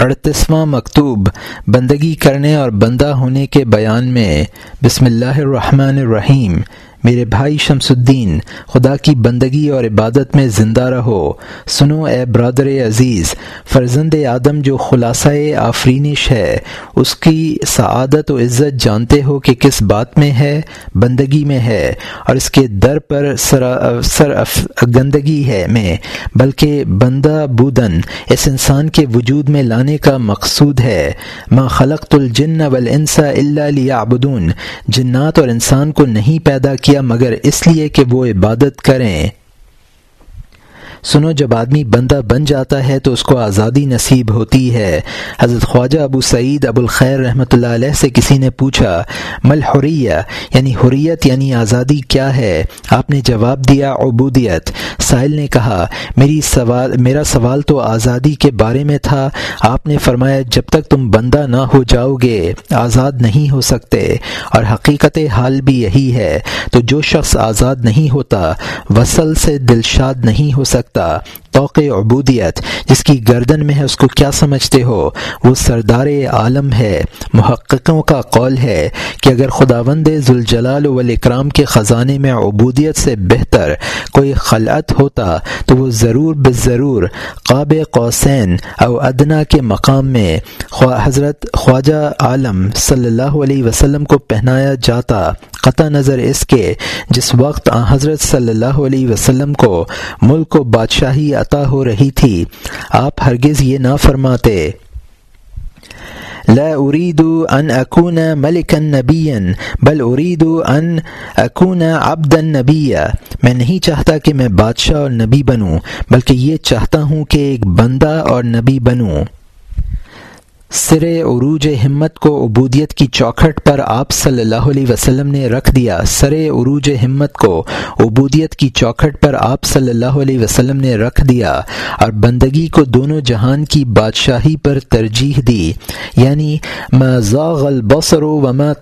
اڑتیسواں مکتوب بندگی کرنے اور بندہ ہونے کے بیان میں بسم اللہ الرحمن الرحیم میرے بھائی شمس الدین، خدا کی بندگی اور عبادت میں زندہ رہو۔ سنو اے برادر عزیز، فرزند آدم جو خلاصہ آفرینش ہے اس کی سعادت و عزت جانتے ہو کہ کس بات میں ہے، بندگی میں ہے، اور اس کے در پر سر گندگی ہے میں، بلکہ بندہ بودن، اس انسان کے وجود میں لانے کا مقصود ہے۔ ما خلقت الجن والانس الا لیعبدون جنات اور انسان کو نہیں پیدا کیا کیا مگر اس لیے کہ وہ عبادت کریں۔ سنو جب آدمی بندہ بن جاتا ہے تو اس کو آزادی نصیب ہوتی ہے۔ حضرت خواجہ ابو سعید ابو الخیر رحمۃ اللہ علیہ سے کسی نے پوچھا، مل حریہ؟ یعنی حریت یعنی آزادی کیا ہے؟ آپ نے جواب دیا، عبودیت۔ ساحل نے کہا، میری سوال، میرا سوال تو آزادی کے بارے میں تھا۔ آپ نے فرمایا، جب تک تم بندہ نہ ہو جاؤ گے آزاد نہیں ہو سکتے۔ اور حقیقت حال بھی یہی ہے، تو جو شخص آزاد نہیں ہوتا، وصل سے دلشاد نہیں ہو سکتا۔ سکتا توق عبودیت، جس کی گردن میں ہے، اس کو کیا سمجھتے ہو؟ وہ سردار عالم ہے، محققوں کا قول ہے کہ اگر خدا وند ذوالجلال والاکرام کے خزانے میں عبودیت سے بہتر کوئی خلعت ہوتا، تو وہ ضرور بضرور قاب قوسین او ادنا کے مقام میں حضرت خواجہ عالم صلی اللہ علیہ وسلم کو پہنایا جاتا۔ قطع نظر اس کے، جس وقت حضرت صلی اللہ علیہ وسلم کو ملک کو بادشاہی عطا ہو رہی تھی۔ آپ ہرگز یہ نہ فرماتے۔ لا اريد ان اكون ملكا نبيا، بل اريد ان اكون عبدا نبيا۔ میں نہیں چاہتا کہ میں بادشاہ اور نبی بنوں، بلکہ یہ چاہتا ہوں کہ ایک بندہ اور نبی بنوں۔ سر عروج ہمت کو عبودیت کی چوکھٹ پر آپ صلی اللہ علیہ وسلم نے رکھ دیا۔ سر عروج ہمت کو عبودیت کی چوکھٹ پر آپ صلی اللہ علیہ وسلم نے رکھ دیا اور بندگی کو دونوں جہان کی بادشاہی پر ترجیح دی۔ یعنی ما ذاغ البصر و ما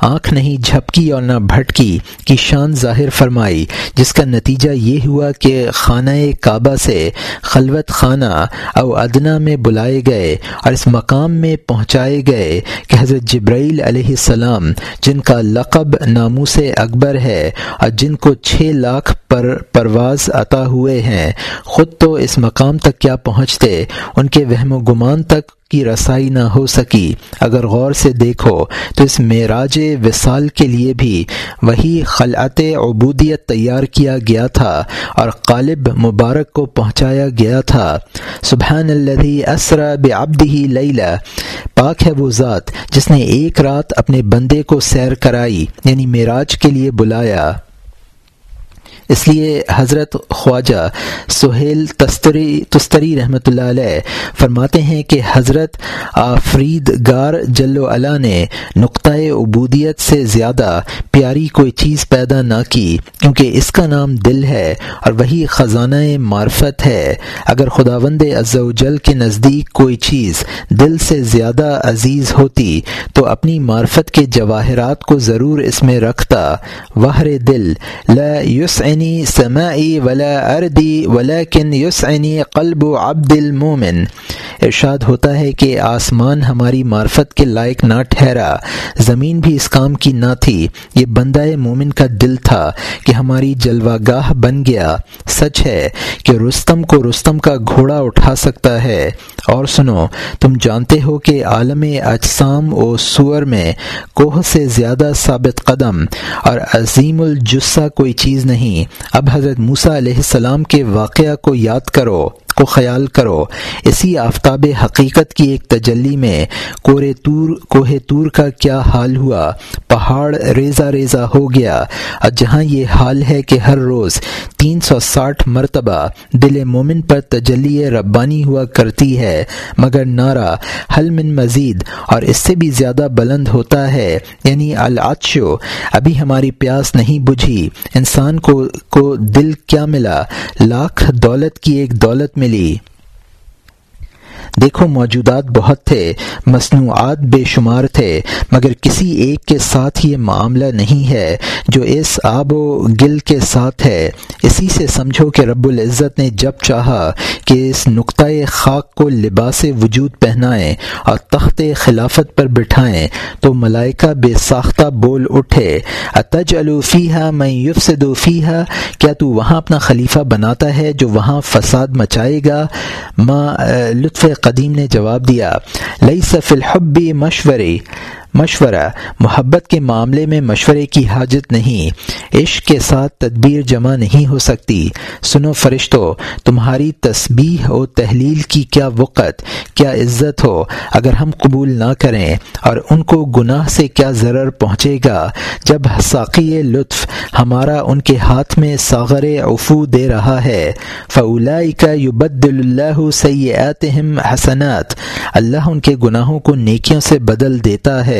آنکھ نہیں جھپکی اور نہ بھٹکی کی شان ظاہر فرمائی، جس کا نتیجہ یہ ہوا کہ خانہ کعبہ سے خلوت خانہ او ادنا میں بلائے گئے اور اس مقام میں پہنچائے گئے کہ حضرت جبرائیل علیہ السلام، جن کا لقب ناموس اکبر ہے اور جن کو چھ لاکھ پر پرواز عطا ہوئے ہیں، خود تو اس مقام تک کیا پہنچتے؟ ان کے وہم و گمان تک کی رسائی نہ ہو سکی۔ اگر غور سے دیکھو تو اس معراج وصال کے لیے بھی وہی خلعت عبودیت تیار کیا گیا تھا اور قالب مبارک کو پہنچایا گیا تھا۔ سبحان الذي اسرا بعبده لیلا پاک ہے وہ ذات جس نے ایک رات اپنے بندے کو سیر کرائی یعنی معراج کے لیے بلایا۔ اس لیے حضرت خواجہ سہیل تستری تستری رحمۃ اللہ علیہ فرماتے ہیں کہ حضرت آفرید گار جل علا نے نقطۂ عبودیت سے زیادہ پیاری کوئی چیز پیدا نہ کی، کیونکہ اس کا نام دل ہے اور وہی خزانہ معرفت ہے۔ اگر خدا وند جل کے نزدیک کوئی چیز دل سے زیادہ عزیز ہوتی، تو اپنی معرفت کے جواہرات کو ضرور اس میں رکھتا۔ وہر دل لا یسعن یعنی سماعی ولا اردی ولیکن یسعنی قلب عبد المومن ارشاد ہوتا ہے کہ آسمان ہماری معرفت کے لائق نہ ٹھہرا، زمین بھی اس کام کی نہ تھی۔ یہ بندہ مومن کا دل تھا کہ ہماری جلوہ گاہ بن گیا۔ سچ ہے کہ رستم کو رستم کا گھوڑا اٹھا سکتا ہے۔ اور سنو، تم جانتے ہو کہ عالم اجسام و سور میں کوہ سے زیادہ ثابت قدم اور عظیم الجسہ کوئی چیز نہیں۔ اب حضرت موسیٰ علیہ السلام کے واقعہ کو یاد کرو۔ کو خیال کرو۔ اسی آفتاب حقیقت کی ایک تجلی میں کورے تور، کوہ تور کا کیا حال ہوا؟ پہاڑ ریزہ ریزہ ہو گیا۔ اور جہاں یہ حال ہے کہ ہر روز تین سو ساٹھ مرتبہ دل مومن پر تجلی ربانی ہوا کرتی ہے، مگر نعرہ حل من مزید اور اس سے بھی زیادہ بلند ہوتا ہے۔ یعنی العشو ابھی ہماری پیاس نہیں بجھی۔ انسان کو کو دل کیا ملا؟ لاکھ دولت کی ایک دولت میں ملی دیکھو موجودات بہت تھے، مصنوعات بے شمار تھے، مگر کسی ایک کے ساتھ یہ معاملہ نہیں ہے جو اس آب و گل کے ساتھ ہے۔ اسی سے سمجھو کہ رب العزت نے جب چاہا کہ اس نقطۂ خاک کو لباس وجود پہنائیں اور تخت خلافت پر بٹھائیں، تو ملائکہ بے ساختہ بول اٹھے اتج الوفیہ میں یوف سے دوفیہ کیا تو وہاں اپنا خلیفہ بناتا ہے جو وہاں فساد مچائے گا؟ ماں لطف قدیم نے جواب دیا لئی سفل الحبی مشورے مشورہ، محبت کے معاملے میں مشورے کی حاجت نہیں، عشق کے ساتھ تدبیر جمع نہیں ہو سکتی۔ سنو فرشتو، تمہاری تسبیح و تحلیل کی کیا وقت، کیا عزت ہو؟ اگر ہم قبول نہ کریں اور ان کو گناہ سے کیا ضرر پہنچے گا؟ جب ساقی لطف ہمارا ان کے ہاتھ میں ساغر افو دے رہا ہے۔ فولا کا یبد اللہ سیات حسنات۔ اللہ ان کے گناہوں کو نیکیوں سے بدل دیتا ہے۔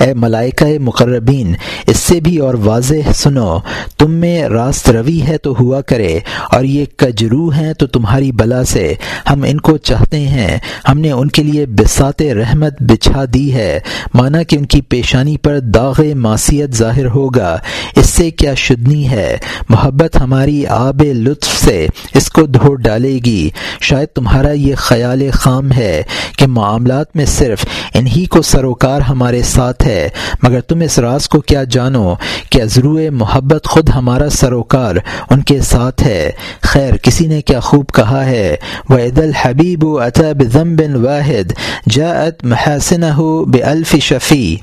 اے ملائکہ مقربین، اس سے بھی اور واضح سنو، تم میں راست روی ہے تو ہوا کرے، اور یہ کجرو ہیں تو تمہاری بلا سے۔ ہم ان کو چاہتے ہیں، ہم نے ان کے لیے بسات رحمت بچھا دی ہے، مانا کہ ان کی پیشانی پر داغ معصیت ظاہر ہوگا۔ اس سے کیا شدنی ہے؟ محبت ہماری آب لطف سے اس کو دھو ڈالے گی۔ شاید تمہارا یہ خیال خام ہے کہ معاملات میں صرف انہی کو سروکار ہمارے ساتھ ہے، مگر تم اس راز کو کیا جانو کہ ازرو محبت خود ہمارا سروکار ان کے ساتھ ہے۔ خیر، کسی نے کیا خوب کہا ہے وہ عید الحبیب اطب ضمبن واحد جاعت محسن ہو بے الف شفیع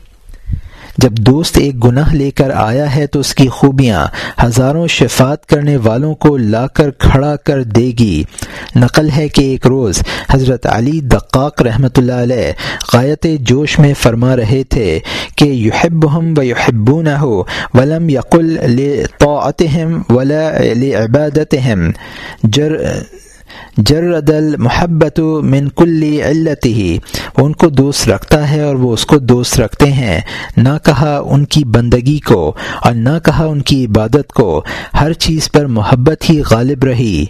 جب دوست ایک گناہ لے کر آیا ہے تو اس کی خوبیاں ہزاروں شفات کرنے والوں کو لا کر کھڑا کر دے گی۔ نقل ہے کہ ایک روز حضرت علی دقاق رحمۃ اللہ علیہ غایت جوش میں فرما رہے تھے کہ یحب ہم و یحبون ہو ولم یقل لطاعتہم ولا لعبادتہم۔ جر جرد المحبت من کلی علت ہی وہ ان کو دوست رکھتا ہے اور وہ اس کو دوست رکھتے ہیں۔ نہ کہا ان کی بندگی کو اور نہ کہا ان کی عبادت کو۔ ہر چیز پر محبت ہی غالب رہی۔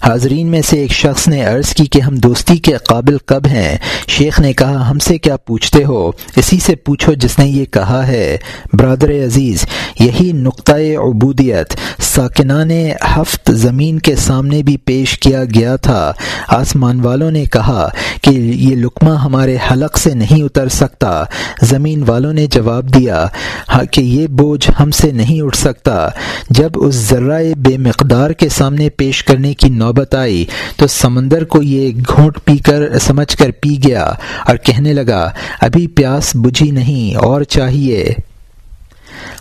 حاضرین میں سے ایک شخص نے عرض کی کہ ہم دوستی کے قابل کب ہیں؟ شیخ نے کہا، ہم سے کیا پوچھتے ہو؟ اسی سے پوچھو جس نے یہ کہا ہے۔ برادر عزیز، یہی نقطۂ عبودیت، ساکنان ہفت زمین کے سامنے بھی پیش کیا گیا تھا۔ آسمان والوں نے کہا کہ یہ لقمہ ہمارے حلق سے نہیں اتر سکتا۔ زمین والوں نے جواب دیا ہاں، کہ یہ بوجھ ہم سے نہیں اٹھ سکتا۔ جب اس ذرائع بے مقدار کے سامنے پیش کرنے کی نوبت آئی تو سمندر کو یہ گھونٹ پی کر سمجھ کر پی گیا اور کہنے لگا، ابھی پیاس بجھی نہیں، اور چاہیے۔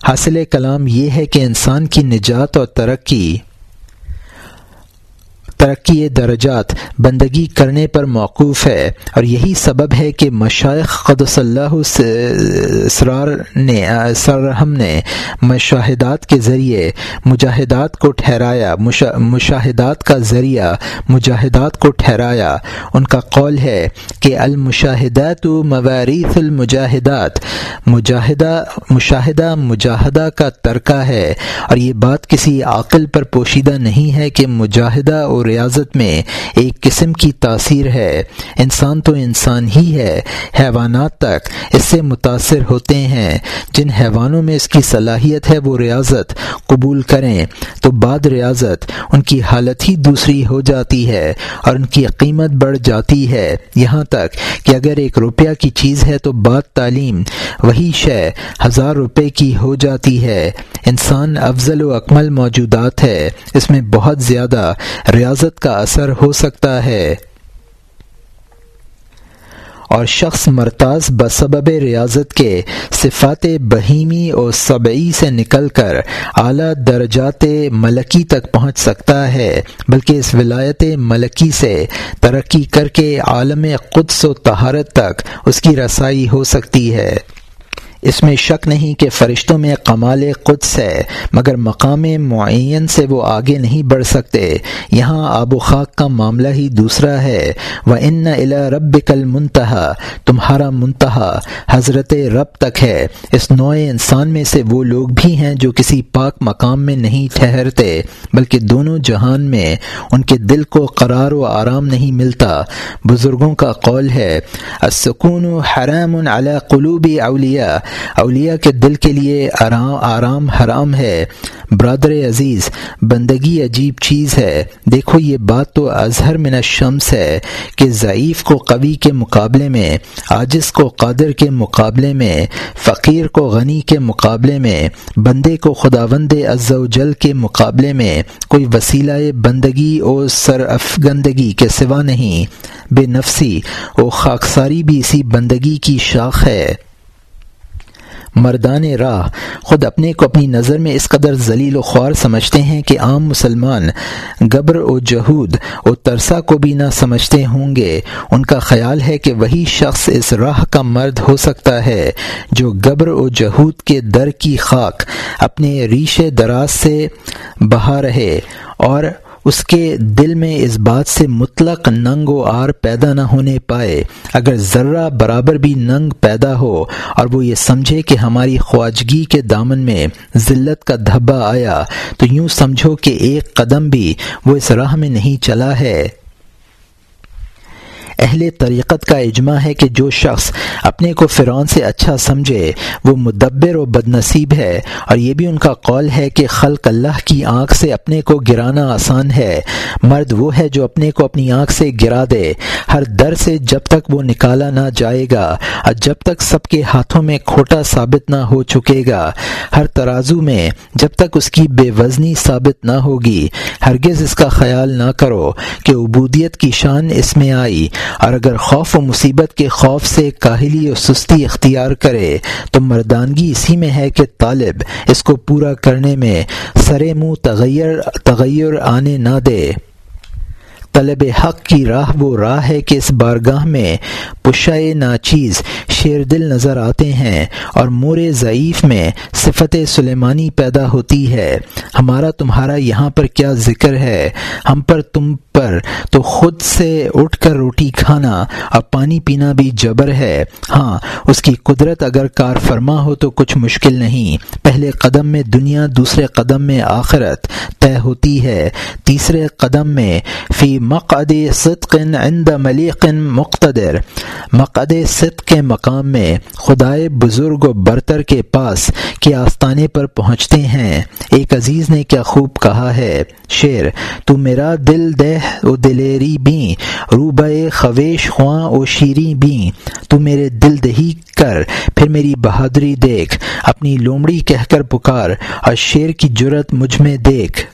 حاصل کلام یہ ہے کہ انسان کی نجات اور ترقی ترقی درجات بندگی کرنے پر موقوف ہے اور یہی سبب ہے کہ مشائق قدس اللہ اسرار نے سرحم نے مشاہدات کے ذریعے مجاہدات کو ٹھہرایا مشاہدات کا ذریعہ مجاہدات کو ٹھہرایا۔ ان کا قول ہے کہ المشاہدات و مواریث المجاہدات، مجاہدہ، مشاہدہ، مجاہدہ کا ترکہ ہے۔ اور یہ بات کسی عقل پر پوشیدہ نہیں ہے کہ مجاہدہ اور ریاضت میں ایک قسم کی تاثیر ہے۔ انسان تو انسان ہی ہے۔ حیوانات تک اس سے متاثر ہوتے ہیں۔ جن حیوانوں میں اس کی صلاحیت ہے وہ ریاضت قبول کریں۔ تو بعد ریاضت ان کی حالت ہی دوسری ہو جاتی ہے اور ان کی قیمت بڑھ جاتی ہے۔ یہاں تک کہ اگر ایک روپیہ کی چیز ہے تو بعد تعلیم وہی شے ہزار روپے کی ہو جاتی ہے۔ انسان افضل و اکمل موجودات ہے۔ اس میں بہت زیادہ ریاض ریاضت کا اثر ہو سکتا ہے۔ اور شخص مرتاز بسبب ریاضت کے صفات بہیمی اور صبعی سے نکل کر اعلیٰ درجات ملکی تک پہنچ سکتا ہے، بلکہ اس ولایت ملکی سے ترقی کر کے عالم قدس و تہارت تک اس کی رسائی ہو سکتی ہے۔ اس میں شک نہیں کہ فرشتوں میں کمال قدس ہے، مگر مقام معین سے وہ آگے نہیں بڑھ سکتے۔ یہاں آب و خاک کا معاملہ ہی دوسرا ہے۔ وہ ان الا رب کل منتہا تمہارا منتہا حضرت رب تک ہے۔ اس نوع انسان میں سے وہ لوگ بھی ہیں جو کسی پاک مقام میں نہیں ٹھہرتے، بلکہ دونوں جہان میں ان کے دل کو قرار و آرام نہیں ملتا۔ بزرگوں کا قول ہے، السکون حرام علی قلوب اولیاء اولیاء کے دل کے لیے آرام آرام حرام ہے۔ برادر عزیز، بندگی عجیب چیز ہے۔ دیکھو، یہ بات تو اظہر من الشمس ہے کہ ضعیف کو قوی کے مقابلے میں، عاجز کو قادر کے مقابلے میں، فقیر کو غنی کے مقابلے میں، بندے کو خداوند عز و جل کے مقابلے میں، کوئی وسیلہ بندگی اور سر افگندگی کے سوا نہیں۔ بے نفسی و خاکساری بھی اسی بندگی کی شاخ ہے۔ مردان راہ خود اپنے کو اپنی نظر میں اس قدر ذلیل و خوار سمجھتے ہیں کہ عام مسلمان گبر و جہود و ترسا کو بھی نہ سمجھتے ہوں گے۔ ان کا خیال ہے کہ وہی شخص اس راہ کا مرد ہو سکتا ہے جو گبر و جہود کے در کی خاک اپنے ریش دراز سے بہا رہے اور اس کے دل میں اس بات سے مطلق ننگ و آر پیدا نہ ہونے پائے۔ اگر ذرہ برابر بھی ننگ پیدا ہو اور وہ یہ سمجھے کہ ہماری خواجگی کے دامن میں ذلت کا دھبا آیا، تو یوں سمجھو کہ ایک قدم بھی وہ اس راہ میں نہیں چلا ہے۔ اہل طریقت کا اجماع ہے کہ جو شخص اپنے کو فرعون سے اچھا سمجھے، وہ مدبر و بد نصیب ہے۔ اور یہ بھی ان کا قول ہے کہ خلق اللہ کی آنکھ سے اپنے کو گرانا آسان ہے۔ مرد وہ ہے جو اپنے کو اپنی آنکھ سے گرا دے۔ ہر در سے جب تک وہ نکالا نہ جائے گا، اور جب تک سب کے ہاتھوں میں کھوٹا ثابت نہ ہو چکے گا۔ ہر ترازو میں جب تک اس کی بے وزنی ثابت نہ ہوگی، ہرگز اس کا خیال نہ کرو کہ عبودیت کی شان اس میں آئی۔ اور اگر خوف و مصیبت کے خوف سے کاہلی و سستی اختیار کرے، تو مردانگی اسی میں ہے کہ طالب اس کو پورا کرنے میں سرے منہ تغیر تغیر آنے نہ دے۔ طلب حق کی راہ وہ راہ ہے کہ اس بارگاہ میں پشائے ناچیز شیر دل نظر آتے ہیں اور مور ضعیف میں صفت سلیمانی پیدا ہوتی ہے۔ ہمارا تمہارا یہاں پر کیا ذکر ہے؟ ہم پر تم پر تو خود سے اٹھ کر روٹی کھانا اور پانی پینا بھی جبر ہے۔ ہاں اس کی قدرت اگر کار فرما ہو تو کچھ مشکل نہیں۔ پہلے قدم میں دنیا، دوسرے قدم میں آخرت طے ہوتی ہے۔ تیسرے قدم میں فی مقعد صدق عند ملیق مقتدر. مقعد صدق کے مقام میں خدائے بزرگ و برتر کے پاس کے آستانے پر پہنچتے ہیں۔ ایک عزیز نے کیا خوب کہا ہے، شیر، تو میرا دل دہ او دلیری بیں روبہ خویش خواں او شیریں بیں تو میرے دل دہی کر، پھر میری بہادری دیکھ، اپنی لومڑی کہہ کر پکار، اور شیر کی جرت مجھ میں دیکھ۔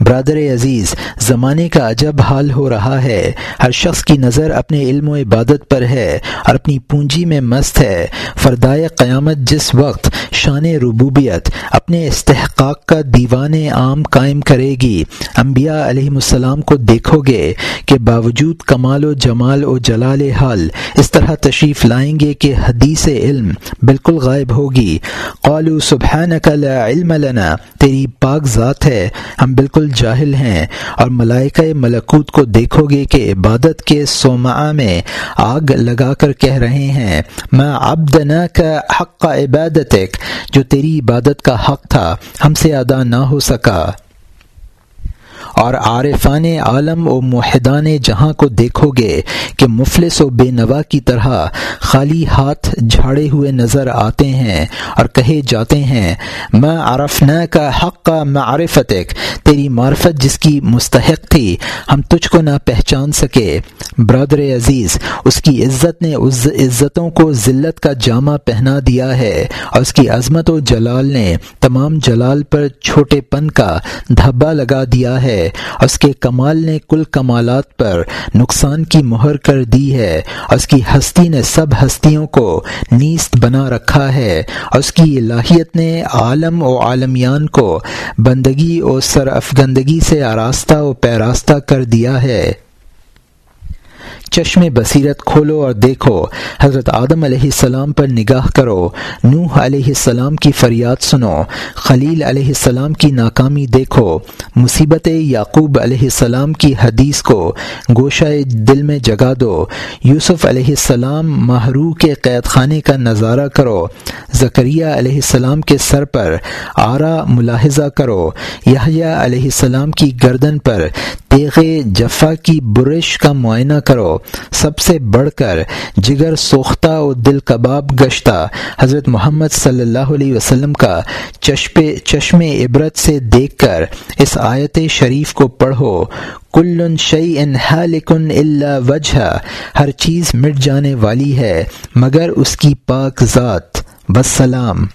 برادر عزیز، زمانے کا عجب حال ہو رہا ہے۔ ہر شخص کی نظر اپنے علم و عبادت پر ہے اور اپنی پونجی میں مست ہے۔ فردائے قیامت جس وقت شان ربوبیت اپنے استحقاق کا دیوان عام قائم کرے گی، انبیاء علیہ السلام کو دیکھو گے کہ باوجود کمال و جمال و جلال حال اس طرح تشریف لائیں گے کہ حدیث علم بالکل غائب ہوگی۔ قالو سبحانک لا علم لنا، تیری پاک ذات ہے، ہم بالکل جاہل ہیں اور ملائکہ ملکوت کو دیکھو گے کہ عبادت کے سوما میں آگ لگا کر کہہ رہے ہیں میں ابدنا کا حق کا عبادت جو تیری عبادت کا حق تھا، ہم سے ادا نہ ہو سکا۔ اور عارفان عالم و معاہدان جہاں کو دیکھو گے کہ مفلس و بے نوا کی طرح خالی ہاتھ جھاڑے ہوئے نظر آتے ہیں اور کہے جاتے ہیں میں عرفنا کا حق کا معرفت تیری معرفت جس کی مستحق تھی، ہم تجھ کو نہ پہچان سکے۔ برادر عزیز، اس کی عزت نے اس عزتوں کو ذلت کا جامع پہنا دیا ہے اور اس کی عظمت و جلال نے تمام جلال پر چھوٹے پن کا دھبا لگا دیا ہے۔ اور اس کے کمال نے کل کمالات پر نقصان کی مہر کر دی ہے۔ اور اس کی ہستی نے سب ہستیوں کو نیست بنا رکھا ہے۔ اور اس کی الہیت نے عالم و عالمیان کو بندگی اور سر افگندگی سے آراستہ و پیراستہ کر دیا ہے۔ چشم بصیرت کھولو اور دیکھو، حضرت آدم علیہ السلام پر نگاہ کرو، نوح علیہ السلام کی فریاد سنو، خلیل علیہ السلام کی ناکامی دیکھو، مصیبت یعقوب علیہ السلام کی حدیث کو گوشہ دل میں جگا دو، یوسف علیہ السلام محرو کے قید خانے کا نظارہ کرو، زکریہ علیہ السلام کے سر پر آرا ملاحظہ کرو، یحییٰ علیہ السلام کی گردن پر تیغ جفا کی برش کا معائنہ کرو سب سے بڑھ کر جگر سوختہ و دل کباب گشتہ حضرت محمد صلی اللہ علیہ وسلم کا چشم عبرت سے دیکھ کر اس آیت شریف کو پڑھو، کل شعی ان حالکن اللہ وجہ ہر چیز مٹ جانے والی ہے مگر اس کی پاک ذات بسلام